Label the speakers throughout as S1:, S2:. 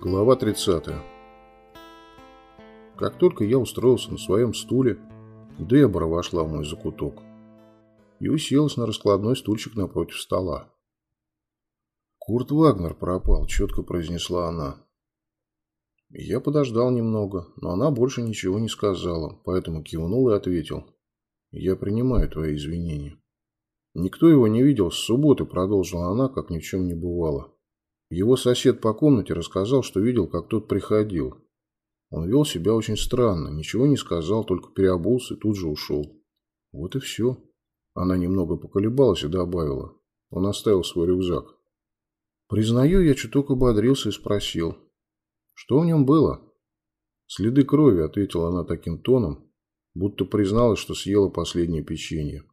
S1: Глава 30. Как только я устроился на своем стуле, Дебора вошла в мой закуток и уселась на раскладной стульчик напротив стола. «Курт Вагнер пропал», – четко произнесла она. Я подождал немного, но она больше ничего не сказала, поэтому кивнул и ответил. «Я принимаю твои извинения». «Никто его не видел с субботы», – продолжила она, как ни в чем не бывало. Его сосед по комнате рассказал, что видел, как тот приходил. Он вел себя очень странно, ничего не сказал, только переобулся и тут же ушел. Вот и все. Она немного поколебалась и добавила. Он оставил свой рюкзак. Признаю, я чуток ободрился и спросил. Что в нем было? Следы крови, ответила она таким тоном, будто призналась, что съела последнее печенье.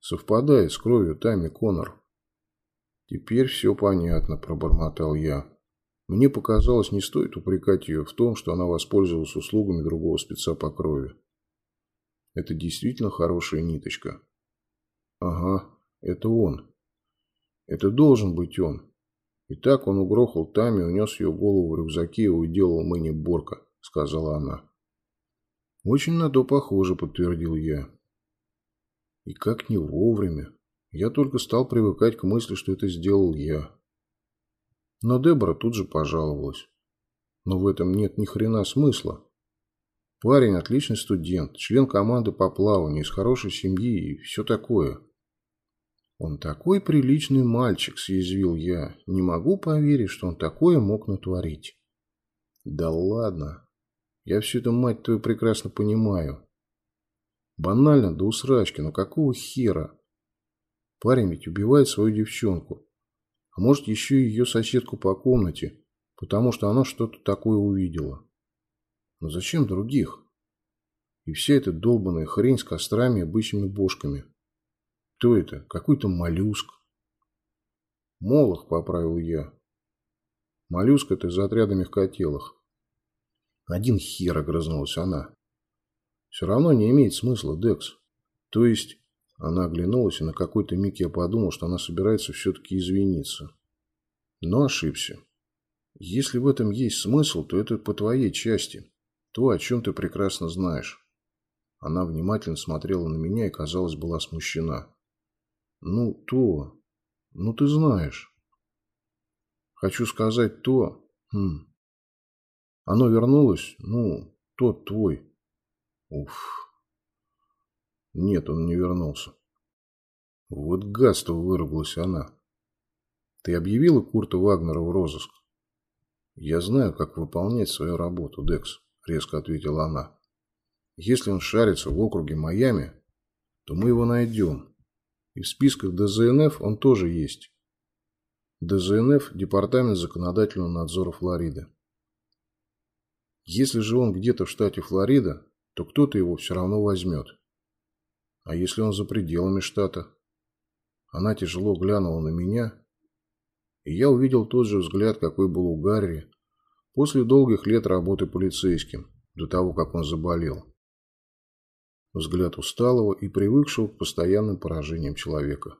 S1: Совпадает с кровью Тами Коннор. «Теперь все понятно», – пробормотал я. Мне показалось, не стоит упрекать ее в том, что она воспользовалась услугами другого спеца по крови. Это действительно хорошая ниточка. Ага, это он. Это должен быть он. И так он угрохал Тами, унес ее голову в рюкзаке и уделал Мэнни Борка, сказала она. Очень на то похоже, подтвердил я. И как не вовремя. Я только стал привыкать к мысли, что это сделал я. Но Дебора тут же пожаловалась. Но в этом нет ни хрена смысла. Парень отличный студент, член команды по плаванию, из хорошей семьи и все такое. Он такой приличный мальчик, съязвил я. Не могу поверить, что он такое мог натворить. Да ладно. Я всю эту мать твою прекрасно понимаю. Банально до усрачки, но какого хера? Парень ведь убивает свою девчонку. А может, еще и ее соседку по комнате, потому что она что-то такое увидела. Но зачем других? И вся эта долбанная хрень с кострами и бычьими бошками. Кто это? Какой-то моллюск. Молох, поправил я. Моллюск это из отряда мягкотелых. Один хер огрызнулась она. Все равно не имеет смысла, Декс. То есть, она оглянулась, и на какой-то миг я подумал, что она собирается все-таки извиниться. Но ошибся. Если в этом есть смысл, то это по твоей части. То, о чем ты прекрасно знаешь. Она внимательно смотрела на меня и, казалось, была смущена. Ну, то. Ну, ты знаешь. Хочу сказать то. Хм. Оно вернулось? Ну, тот твой. Уф. Нет, он не вернулся. Вот гадство выругалась она. Ты объявила Курта Вагнера в розыск? Я знаю, как выполнять свою работу, Декс, резко ответила она. Если он шарится в округе Майами, то мы его найдем. И в списках ДЗНФ он тоже есть. ДЗНФ – Департамент законодательного надзора Флориды. Если же он где-то в штате Флорида, то кто-то его все равно возьмет. А если он за пределами штата? Она тяжело глянула на меня, и я увидел тот же взгляд, какой был у Гарри после долгих лет работы полицейским, до того, как он заболел. Взгляд усталого и привыкшего к постоянным поражениям человека.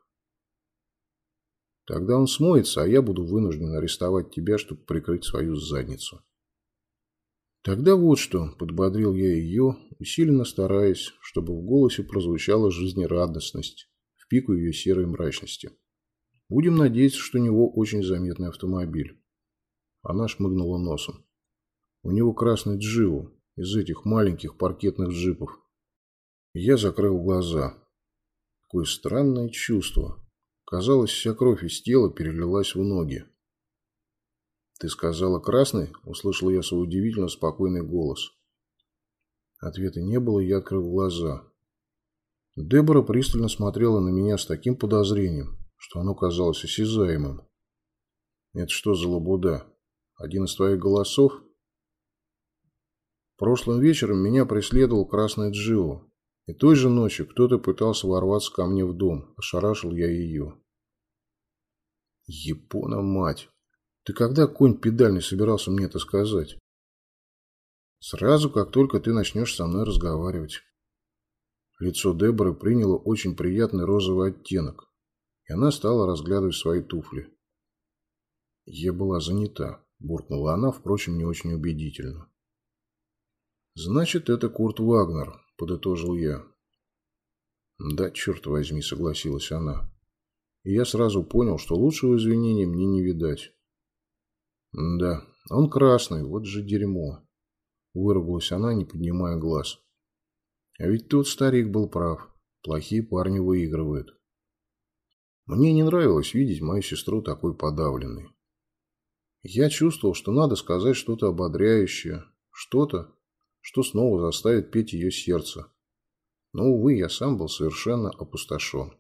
S1: Тогда он смоется, а я буду вынужден арестовать тебя, чтобы прикрыть свою задницу. Тогда вот что, подбодрил я ее, усиленно стараясь, чтобы в голосе прозвучала жизнерадостность в пику ее серой мрачности. Будем надеяться, что у него очень заметный автомобиль. Она шмыгнула носом. У него красный джиу из этих маленьких паркетных джипов. Я закрыл глаза. Какое странное чувство. Казалось, вся кровь из тела перелилась в ноги. «Ты сказала красный?» – услышал я свой удивительно спокойный голос. Ответа не было, я открыл глаза. Дебора пристально смотрела на меня с таким подозрением, что оно казалось осязаемым. «Это что за лабуда? Один из твоих голосов?» Прошлым вечером меня преследовал красный Джио, и той же ночью кто-то пытался ворваться ко мне в дом, ошарашил я ее. Япона мать! Ты когда, конь педальный, собирался мне это сказать? Сразу, как только ты начнешь со мной разговаривать. Лицо Деборы приняло очень приятный розовый оттенок, и она стала разглядывать свои туфли. Я была занята. буркнула она, впрочем, не очень убедительно. «Значит, это Курт Вагнер», – подытожил я. «Да, черт возьми», – согласилась она. И я сразу понял, что лучшего извинения мне не видать. «Да, он красный, вот же дерьмо», – выругалась она, не поднимая глаз. А ведь тот старик был прав. Плохие парни выигрывают. Мне не нравилось видеть мою сестру такой подавленной. Я чувствовал, что надо сказать что-то ободряющее, что-то, что снова заставит петь ее сердце. Но, увы, я сам был совершенно опустошен.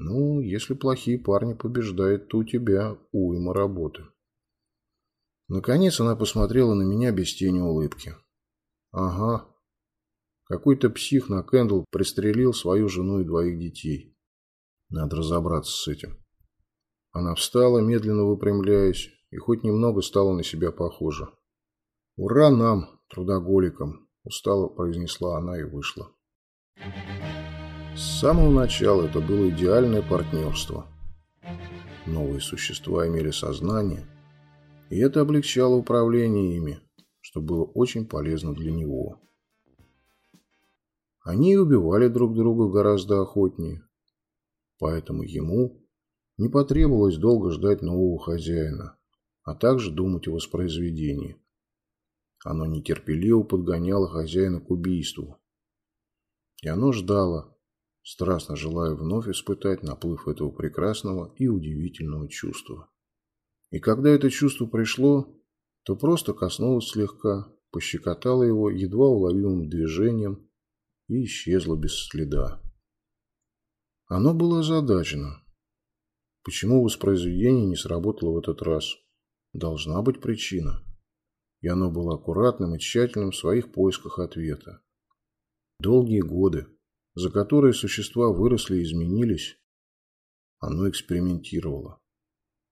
S1: Ну, если плохие парни побеждают, то у тебя уйма работы. Наконец она посмотрела на меня без тени улыбки. Ага. Какой-то псих на Кэндл пристрелил свою жену и двоих детей. Надо разобраться с этим. Она встала, медленно выпрямляясь, и хоть немного стала на себя похожа. «Ура нам, трудоголикам!» – устало произнесла она и вышла. С самого начала это было идеальное партнерство. Новые существа имели сознание, и это облегчало управление ими, что было очень полезно для него. Они убивали друг друга гораздо охотнее, поэтому ему не потребовалось долго ждать нового хозяина, а также думать о воспроизведении. Оно нетерпеливо подгоняло хозяина к убийству. И оно ждало, страстно желая вновь испытать наплыв этого прекрасного и удивительного чувства. И когда это чувство пришло, то просто коснулось слегка, пощекотало его едва уловимым движением и исчезло без следа. Оно было озадачено. Почему воспроизведение не сработало в этот раз? Должна быть причина. И оно было аккуратным и тщательным в своих поисках ответа. Долгие годы, за которые существа выросли и изменились, оно экспериментировало.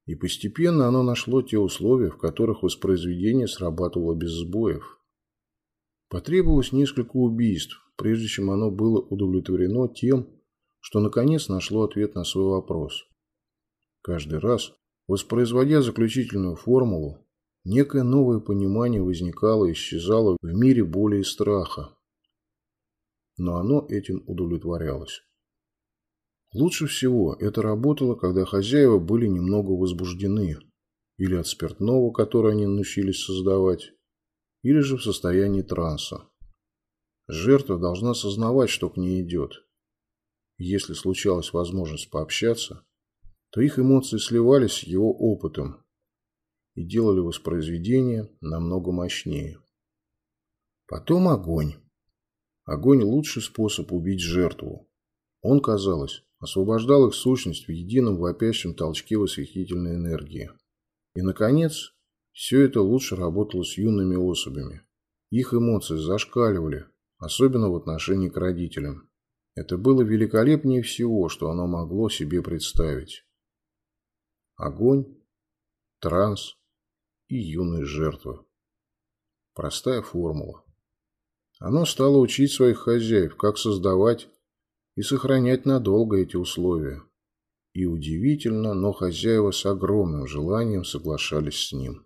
S1: И постепенно оно нашло те условия, в которых воспроизведение срабатывало без сбоев. Потребовалось несколько убийств, прежде чем оно было удовлетворено тем, что наконец нашло ответ на свой вопрос. Каждый раз, воспроизводя заключительную формулу, некое новое понимание возникало и исчезало в мире боли и страха. Но оно этим удовлетворялось. Лучше всего это работало, когда хозяева были немного возбуждены, или от спиртного, которое они научились создавать, или же в состоянии транса. Жертва должна сознавать, что к ней идет. Если случалась возможность пообщаться, то их эмоции сливались с его опытом и делали воспроизведение намного мощнее. Потом огонь. Огонь – лучший способ убить жертву. Он, казалось, освобождал их сущность в едином вопящем толчке восхитительной энергии. И, наконец, все это лучше работало с юными особями. Их эмоции зашкаливали, особенно в отношении к родителям. Это было великолепнее всего, что оно могло себе представить. Огонь, транс и юные жертвы. Простая формула. Оно стало учить своих хозяев, как создавать и сохранять надолго эти условия. И удивительно, но хозяева с огромным желанием соглашались с ним.